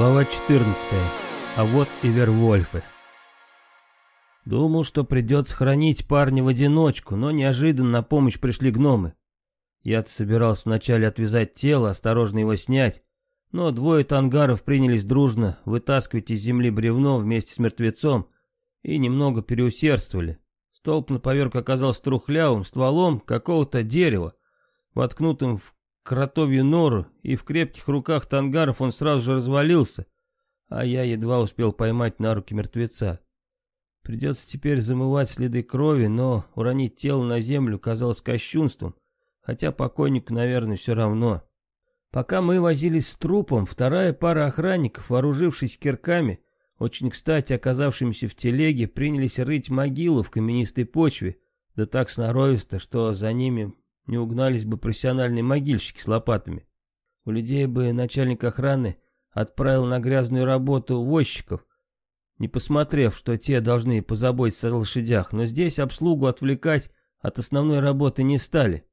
Глава 14. А вот и Вервольфы. Думал, что придется хранить парня в одиночку, но неожиданно на помощь пришли гномы. Я-то собирался вначале отвязать тело, осторожно его снять, но двое тангаров принялись дружно вытаскивать из земли бревно вместе с мертвецом и немного переусердствовали. Столб на поверку оказался трухлявым стволом какого-то дерева, воткнутым в кротовью нору, и в крепких руках тангаров он сразу же развалился, а я едва успел поймать на руки мертвеца. Придется теперь замывать следы крови, но уронить тело на землю казалось кощунством, хотя покойнику, наверное, все равно. Пока мы возились с трупом, вторая пара охранников, вооружившись кирками, очень кстати оказавшимися в телеге, принялись рыть могилу в каменистой почве, да так сноровисто, что за ними не угнались бы профессиональные могильщики с лопатами. У людей бы начальник охраны отправил на грязную работу возчиков, не посмотрев, что те должны позаботиться о лошадях, но здесь обслугу отвлекать от основной работы не стали.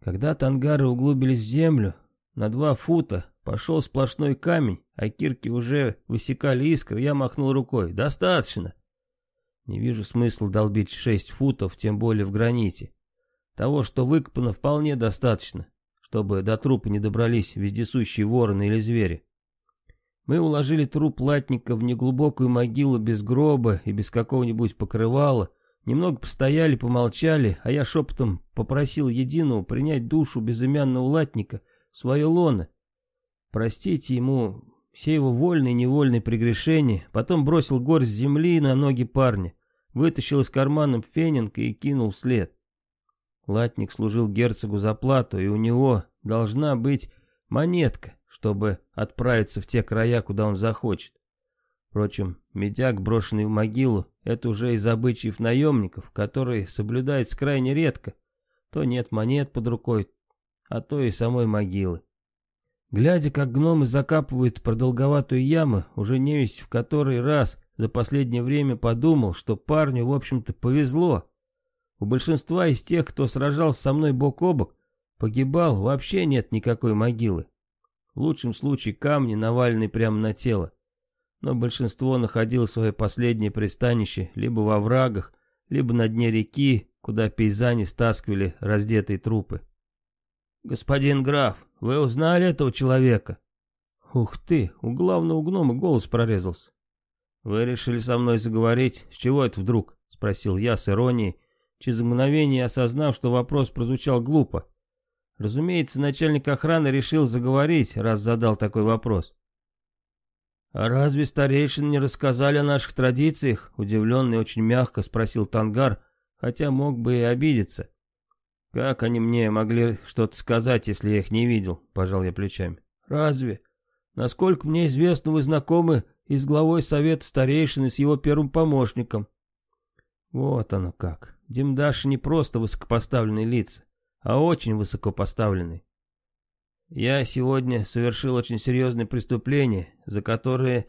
Когда тангары углубились в землю, на два фута пошел сплошной камень, а кирки уже высекали искры, я махнул рукой. «Достаточно!» Не вижу смысла долбить шесть футов, тем более в граните. Того, что выкопано, вполне достаточно, чтобы до трупа не добрались вездесущие вороны или звери. Мы уложили труп латника в неглубокую могилу без гроба и без какого-нибудь покрывала, немного постояли, помолчали, а я шепотом попросил единого принять душу безымянного латника свое лоно. Простите ему все его вольные и невольные прегрешения, потом бросил горсть земли на ноги парня, вытащил из кармана фенинг и кинул вслед. Латник служил герцогу за плату, и у него должна быть монетка, чтобы отправиться в те края, куда он захочет. Впрочем, медяк, брошенный в могилу, это уже из обычаев наемников, которые соблюдаются крайне редко. То нет монет под рукой, а то и самой могилы. Глядя, как гномы закапывают продолговатую яму, уже не весь в который раз за последнее время подумал, что парню, в общем-то, повезло. У большинства из тех, кто сражался со мной бок о бок, погибал, вообще нет никакой могилы. В лучшем случае камни, наваленные прямо на тело. Но большинство находило свое последнее пристанище либо во врагах, либо на дне реки, куда пейзани стаскивали раздетые трупы. «Господин граф, вы узнали этого человека?» «Ух ты, у главного гнома голос прорезался». «Вы решили со мной заговорить? С чего это вдруг?» — спросил я с иронией, через мгновение осознав, что вопрос прозвучал глупо. Разумеется, начальник охраны решил заговорить, раз задал такой вопрос. «А разве старейшины не рассказали о наших традициях?» Удивленный очень мягко спросил Тангар, хотя мог бы и обидеться. «Как они мне могли что-то сказать, если я их не видел?» — пожал я плечами. «Разве? Насколько мне известно, вы знакомы и с главой совета старейшин, и с его первым помощником». Вот оно как. Димдаши не просто высокопоставленные лица а очень высокопоставленный. Я сегодня совершил очень серьезное преступление, за которое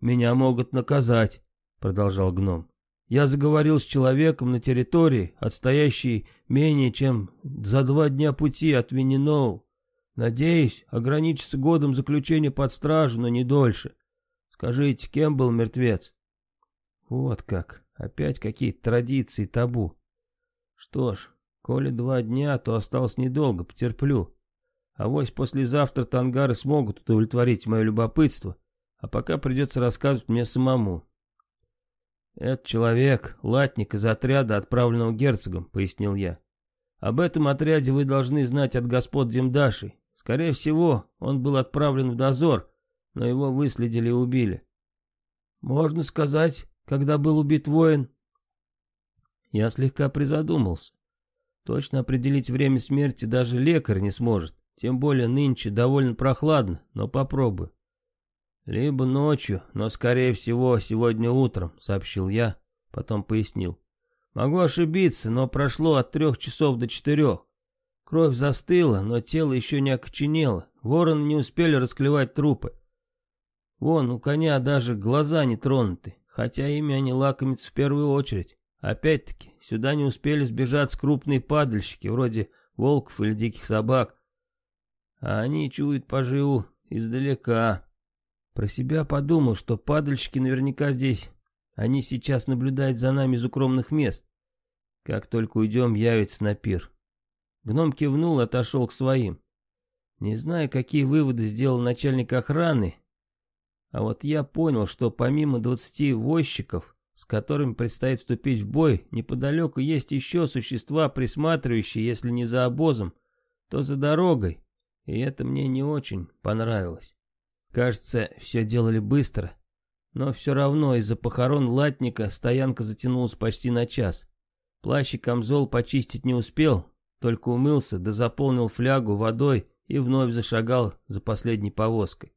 меня могут наказать, продолжал гном. Я заговорил с человеком на территории, отстоящей менее чем за два дня пути от Винниноу. Надеюсь, ограничиться годом заключения под стражу, но не дольше. Скажите, кем был мертвец? Вот как. Опять какие-то традиции, табу. Что ж, Коли два дня, то осталось недолго, потерплю. А вось послезавтра тангары смогут удовлетворить мое любопытство, а пока придется рассказывать мне самому. «Этот человек — латник из отряда, отправленного герцогом», — пояснил я. «Об этом отряде вы должны знать от господ Демдаши. Скорее всего, он был отправлен в дозор, но его выследили и убили». «Можно сказать, когда был убит воин?» Я слегка призадумался. Точно определить время смерти даже лекарь не сможет, тем более нынче довольно прохладно, но попробую. Либо ночью, но скорее всего сегодня утром, сообщил я, потом пояснил. Могу ошибиться, но прошло от трех часов до четырех. Кровь застыла, но тело еще не окоченело. Вороны не успели расклевать трупы. Вон, у коня даже глаза не тронуты, хотя ими они лакомятся в первую очередь. Опять-таки, сюда не успели сбежать крупные падальщики, вроде волков или диких собак. А они чуют поживу издалека. Про себя подумал, что падальщики наверняка здесь. Они сейчас наблюдают за нами из укромных мест. Как только уйдем, явится на пир. Гном кивнул и отошел к своим. Не знаю, какие выводы сделал начальник охраны, а вот я понял, что помимо двадцати возчиков, с которыми предстоит вступить в бой, неподалеку есть еще существа, присматривающие, если не за обозом, то за дорогой, и это мне не очень понравилось. Кажется, все делали быстро, но все равно из-за похорон латника стоянка затянулась почти на час. Плащ и камзол почистить не успел, только умылся да заполнил флягу водой и вновь зашагал за последней повозкой.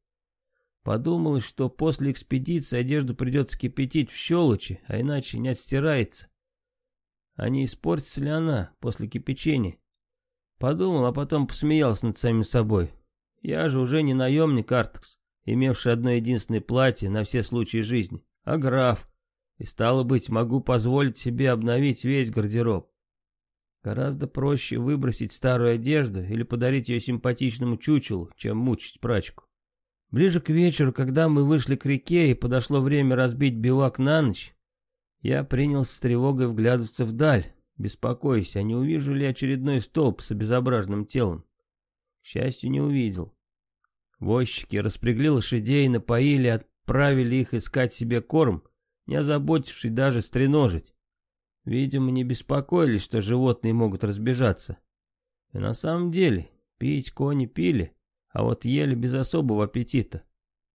Подумалось, что после экспедиции одежду придется кипятить в щелочи, а иначе не отстирается. А не испортится ли она после кипячения? Подумал, а потом посмеялся над самим собой. Я же уже не наемник Артекс, имевший одно единственное платье на все случаи жизни, а граф. И стало быть, могу позволить себе обновить весь гардероб. Гораздо проще выбросить старую одежду или подарить ее симпатичному чучелу, чем мучить прачку. Ближе к вечеру, когда мы вышли к реке и подошло время разбить бивак на ночь, я принялся с тревогой вглядываться вдаль, беспокоясь, а не увижу ли очередной столб с обезображенным телом. К счастью, не увидел. Возчики распрягли лошадей, напоили, отправили их искать себе корм, не озаботившись даже стреножить. Видимо, не беспокоились, что животные могут разбежаться. И на самом деле, пить кони пили, а вот ели без особого аппетита.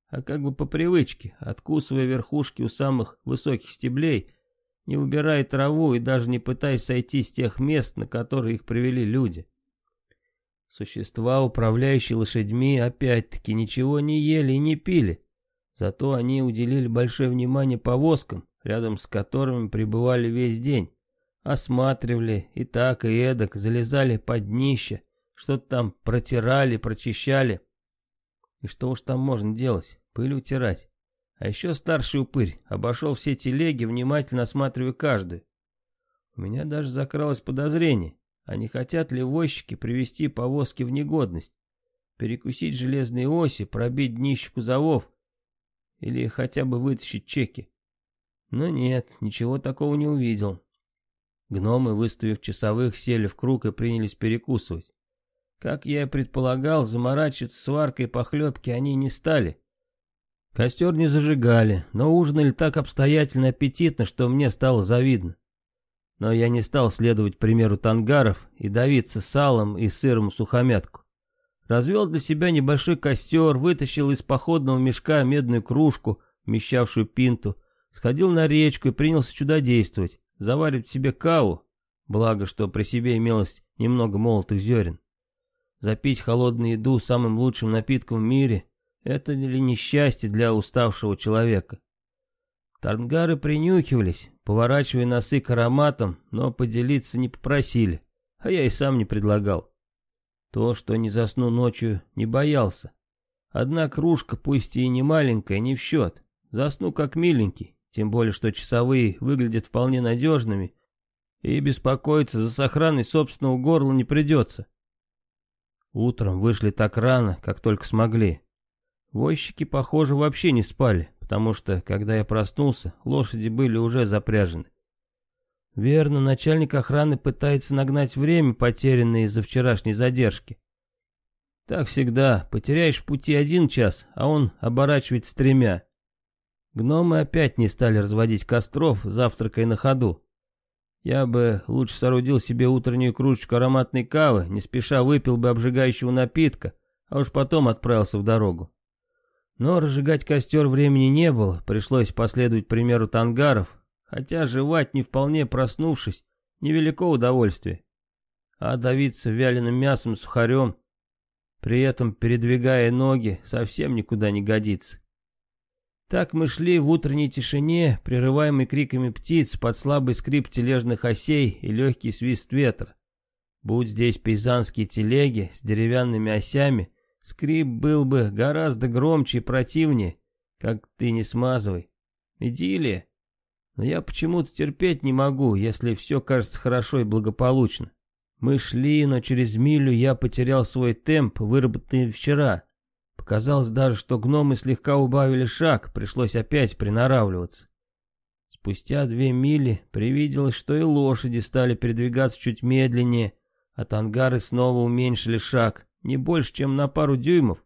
А как бы по привычке, откусывая верхушки у самых высоких стеблей, не убирая траву и даже не пытаясь сойти с тех мест, на которые их привели люди. Существа, управляющие лошадьми, опять-таки ничего не ели и не пили. Зато они уделили большое внимание повозкам, рядом с которыми пребывали весь день. Осматривали и так, и эдак, залезали под днище, что-то там протирали, прочищали. И что уж там можно делать? Пыль утирать. А еще старший упырь обошел все телеги, внимательно осматривая каждую. У меня даже закралось подозрение, а не хотят ли возчики привести повозки в негодность, перекусить железные оси, пробить днище кузовов или хотя бы вытащить чеки. Но нет, ничего такого не увидел. Гномы, выставив часовых, сели в круг и принялись перекусывать. Как я и предполагал, заморачиваться сваркой похлебки они не стали. Костер не зажигали, но ужинали так обстоятельно и аппетитно, что мне стало завидно. Но я не стал следовать примеру тангаров и давиться салом и сыром сухомятку. Развел для себя небольшой костер, вытащил из походного мешка медную кружку, вмещавшую пинту, сходил на речку и принялся чудодействовать, заваривать себе каву, благо, что при себе имелось немного молотых зерен. Запить холодную еду самым лучшим напитком в мире — это ли несчастье для уставшего человека? Тарнгары принюхивались, поворачивая носы к ароматам, но поделиться не попросили, а я и сам не предлагал. То, что не засну ночью, не боялся. Одна кружка, пусть и не маленькая, не в счет. Засну как миленький, тем более, что часовые выглядят вполне надежными, и беспокоиться за сохранность собственного горла не придется. Утром вышли так рано, как только смогли. Возчики, похоже, вообще не спали, потому что, когда я проснулся, лошади были уже запряжены. Верно, начальник охраны пытается нагнать время, потерянное из-за вчерашней задержки. Так всегда, потеряешь в пути один час, а он оборачивается тремя. Гномы опять не стали разводить костров, завтракая на ходу. Я бы лучше соорудил себе утреннюю кружечку ароматной кавы, не спеша выпил бы обжигающего напитка, а уж потом отправился в дорогу. Но разжигать костер времени не было, пришлось последовать примеру тангаров, хотя жевать, не вполне проснувшись, невелико удовольствие. А давиться вяленым мясом сухарем, при этом передвигая ноги, совсем никуда не годится. Так мы шли в утренней тишине, прерываемой криками птиц под слабый скрип тележных осей и легкий свист ветра. Будь здесь пейзанские телеги с деревянными осями, скрип был бы гораздо громче и противнее, как ты не смазывай. Идиллия. Но я почему-то терпеть не могу, если все кажется хорошо и благополучно. Мы шли, но через милю я потерял свой темп, выработанный вчера. Показалось даже, что гномы слегка убавили шаг, пришлось опять приноравливаться. Спустя две мили привиделось, что и лошади стали передвигаться чуть медленнее, а тангары снова уменьшили шаг, не больше, чем на пару дюймов,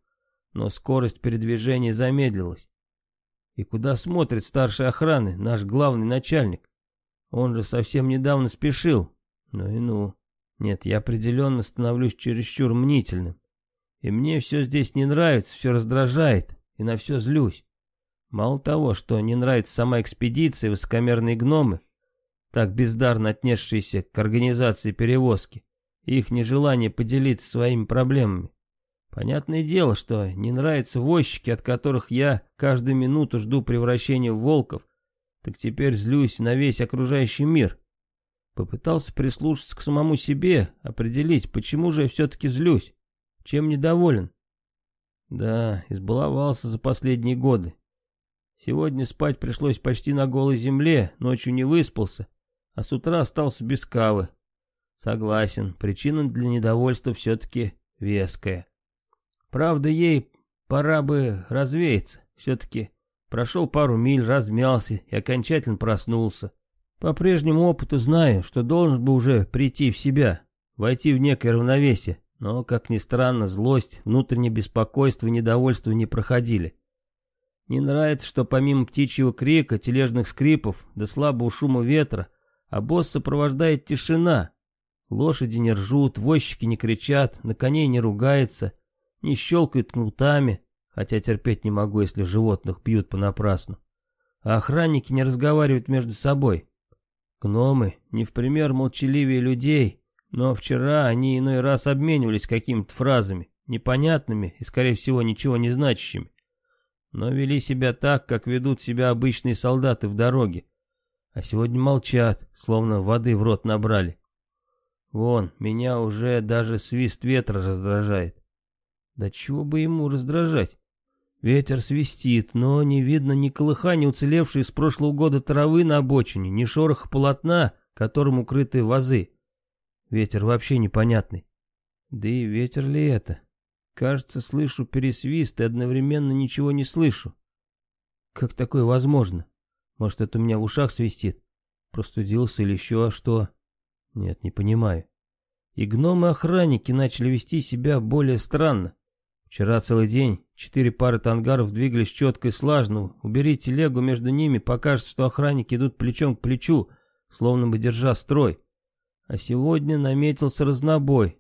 но скорость передвижения замедлилась. И куда смотрит старший охраны, наш главный начальник? Он же совсем недавно спешил. Ну и ну. Нет, я определенно становлюсь чересчур мнительным. И мне все здесь не нравится, все раздражает, и на все злюсь. Мало того, что не нравится сама экспедиция, высокомерные гномы, так бездарно отнесшиеся к организации перевозки, и их нежелание поделиться своими проблемами. Понятное дело, что не нравятся возчики, от которых я каждую минуту жду превращения в волков, так теперь злюсь на весь окружающий мир. Попытался прислушаться к самому себе, определить, почему же я все-таки злюсь, чем недоволен. Да, избаловался за последние годы. Сегодня спать пришлось почти на голой земле, ночью не выспался, а с утра остался без кавы. Согласен, причина для недовольства все-таки веская. Правда, ей пора бы развеяться. Все-таки прошел пару миль, размялся и окончательно проснулся. По прежнему опыту знаю, что должен бы уже прийти в себя, войти в некое равновесие, но, как ни странно, злость, внутреннее беспокойство и недовольство не проходили. Не нравится, что помимо птичьего крика, тележных скрипов да слабого шума ветра, а босс сопровождает тишина. Лошади не ржут, возчики не кричат, на коней не ругается, не щелкают кнутами, хотя терпеть не могу, если животных бьют понапрасну. А охранники не разговаривают между собой. Гномы не в пример молчаливее людей, но вчера они иной раз обменивались какими-то фразами, непонятными и, скорее всего, ничего не значащими. Но вели себя так, как ведут себя обычные солдаты в дороге. А сегодня молчат, словно воды в рот набрали. Вон, меня уже даже свист ветра раздражает. Да чего бы ему раздражать? Ветер свистит, но не видно ни колыхания уцелевшей с прошлого года травы на обочине, ни шороха полотна, которым укрыты вазы. Ветер вообще непонятный. Да и ветер ли это? Кажется, слышу пересвист и одновременно ничего не слышу. Как такое возможно? Может, это у меня в ушах свистит? Простудился или еще что? Нет, не понимаю. И гномы-охранники начали вести себя более странно. Вчера целый день четыре пары тангаров двигались четко и слажно. Убери телегу между ними, покажется, что охранники идут плечом к плечу, словно бы держа строй. А сегодня наметился разнобой.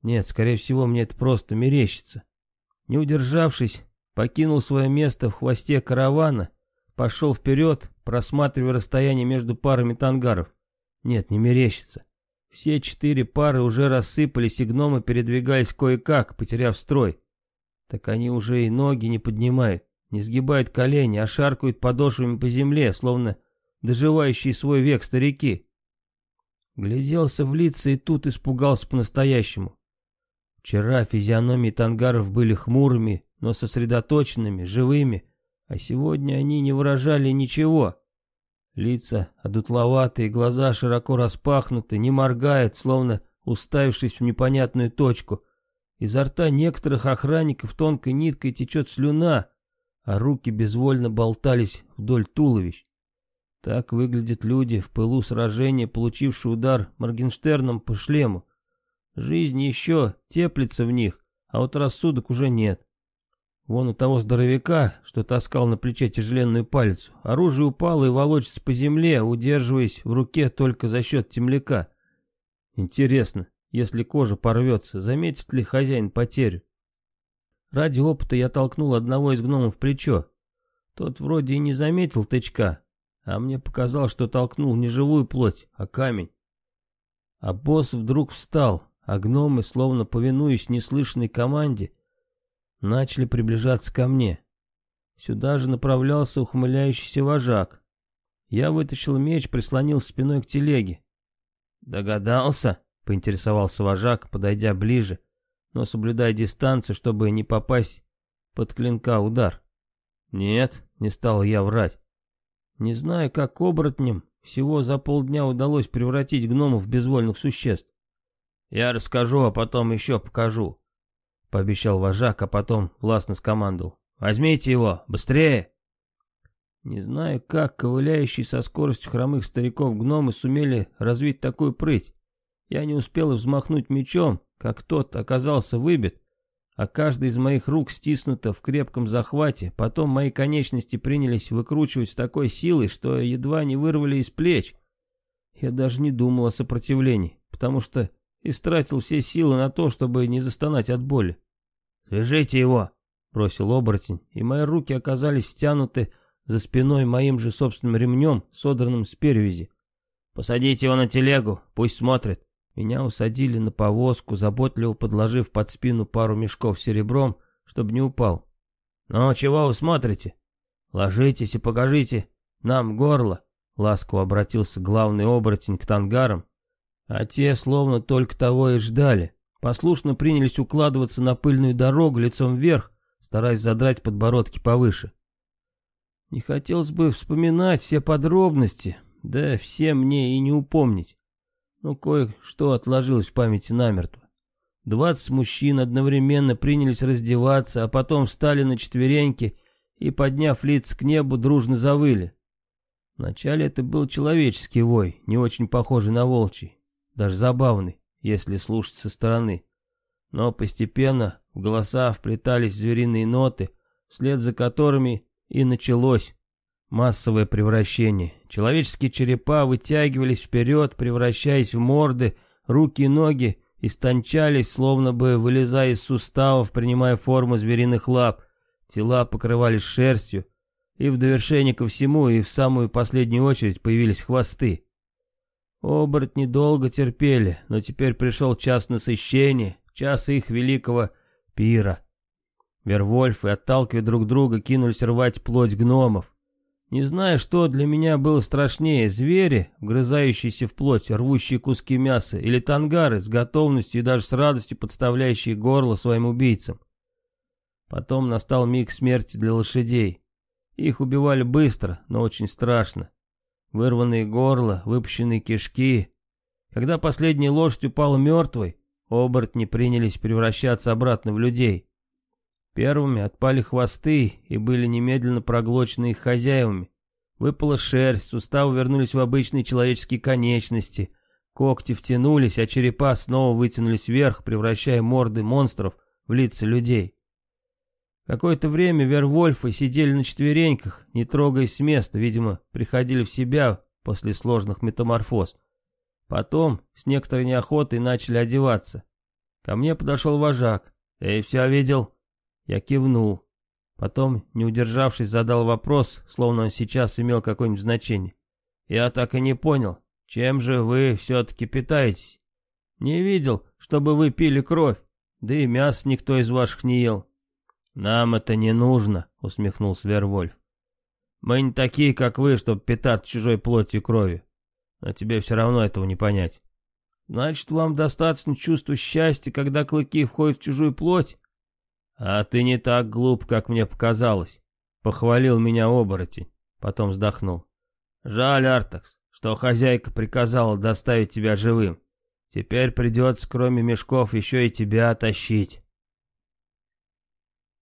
Нет, скорее всего, мне это просто мерещится. Не удержавшись, покинул свое место в хвосте каравана, пошел вперед, просматривая расстояние между парами тангаров. Нет, не мерещится. Все четыре пары уже рассыпались, и гномы передвигались кое-как, потеряв строй. Так они уже и ноги не поднимают, не сгибают колени, а шаркают подошвами по земле, словно доживающие свой век старики. Гляделся в лица и тут испугался по-настоящему. Вчера физиономии тангаров были хмурыми, но сосредоточенными, живыми, а сегодня они не выражали ничего. Лица одутловатые, глаза широко распахнуты, не моргают, словно уставившись в непонятную точку, Изо рта некоторых охранников тонкой ниткой течет слюна, а руки безвольно болтались вдоль туловищ. Так выглядят люди в пылу сражения, получившие удар Моргенштерном по шлему. Жизнь еще теплится в них, а вот рассудок уже нет. Вон у того здоровяка, что таскал на плече тяжеленную палицу, оружие упало и волочится по земле, удерживаясь в руке только за счет темляка. Интересно, если кожа порвется, заметит ли хозяин потерю? Ради опыта я толкнул одного из гномов в плечо. Тот вроде и не заметил тычка, а мне показалось, что толкнул не живую плоть, а камень. А босс вдруг встал, а гномы, словно повинуясь неслышной команде, начали приближаться ко мне. Сюда же направлялся ухмыляющийся вожак. Я вытащил меч, прислонил спиной к телеге. «Догадался?» поинтересовался вожак, подойдя ближе, но соблюдая дистанцию, чтобы не попасть под клинка удар. Нет, не стал я врать. Не знаю, как оборотням всего за полдня удалось превратить гномов в безвольных существ. Я расскажу, а потом еще покажу. — пообещал вожак, а потом властно скомандовал. «Возьмите его, быстрее!» Не знаю, как ковыляющие со скоростью хромых стариков гномы сумели развить такую прыть. Я не успел взмахнуть мечом, как тот оказался выбит, а каждая из моих рук стиснута в крепком захвате, потом мои конечности принялись выкручивать с такой силой, что едва не вырвали из плеч. Я даже не думал о сопротивлении, потому что истратил все силы на то, чтобы не застонать от боли. «Свяжите его!» — бросил оборотень, и мои руки оказались стянуты за спиной моим же собственным ремнем, содранным с перевязи. «Посадите его на телегу, пусть смотрит». Меня усадили на повозку, заботливо подложив под спину пару мешков серебром, чтобы не упал. «Ну, чего вы смотрите? Ложитесь и покажите нам горло!» Ласково обратился главный оборотень к тангарам, а те словно только того и ждали. Послушно принялись укладываться на пыльную дорогу лицом вверх, стараясь задрать подбородки повыше. Не хотелось бы вспоминать все подробности, да все мне и не упомнить. Но кое-что отложилось в памяти намертво. Двадцать мужчин одновременно принялись раздеваться, а потом встали на четвереньки и, подняв лица к небу, дружно завыли. Вначале это был человеческий вой, не очень похожий на волчий, даже забавный, если слушать со стороны. Но постепенно в голоса вплетались звериные ноты, вслед за которыми и началось Массовое превращение. Человеческие черепа вытягивались вперед, превращаясь в морды, руки и ноги истончались, словно бы вылезая из суставов, принимая форму звериных лап. Тела покрывались шерстью, и в довершение ко всему, и в самую последнюю очередь появились хвосты. Оборотни долго терпели, но теперь пришел час насыщения, час их великого пира. Вервольфы, отталкивая друг друга, кинулись рвать плоть гномов. Не знаю, что для меня было страшнее, звери, вгрызающиеся в плоть, рвущие куски мяса, или тангары, с готовностью и даже с радостью подставляющие горло своим убийцам. Потом настал миг смерти для лошадей. Их убивали быстро, но очень страшно. Вырванные горла, выпущенные кишки. Когда последняя лошадь упала мертвой, оборотни принялись превращаться обратно в людей. Первыми отпали хвосты и были немедленно проглочены их хозяевами. Выпала шерсть, суставы вернулись в обычные человеческие конечности, когти втянулись, а черепа снова вытянулись вверх, превращая морды монстров в лица людей. Какое-то время Вервольфы сидели на четвереньках, не трогаясь с места, видимо, приходили в себя после сложных метаморфоз. Потом с некоторой неохотой начали одеваться. Ко мне подошел вожак. «Ты все видел?» Я кивнул. Потом, не удержавшись, задал вопрос, словно он сейчас имел какое-нибудь значение. Я так и не понял, чем же вы все-таки питаетесь? Не видел, чтобы вы пили кровь, да и мясо никто из ваших не ел. Нам это не нужно, усмехнулся Вервольф. Мы не такие, как вы, чтобы питаться чужой плотью и кровью. Но тебе все равно этого не понять. Значит, вам достаточно чувства счастья, когда клыки входят в чужую плоть? «А ты не так глуп, как мне показалось», — похвалил меня оборотень, потом вздохнул. «Жаль, Артакс, что хозяйка приказала доставить тебя живым. Теперь придется, кроме мешков, еще и тебя тащить».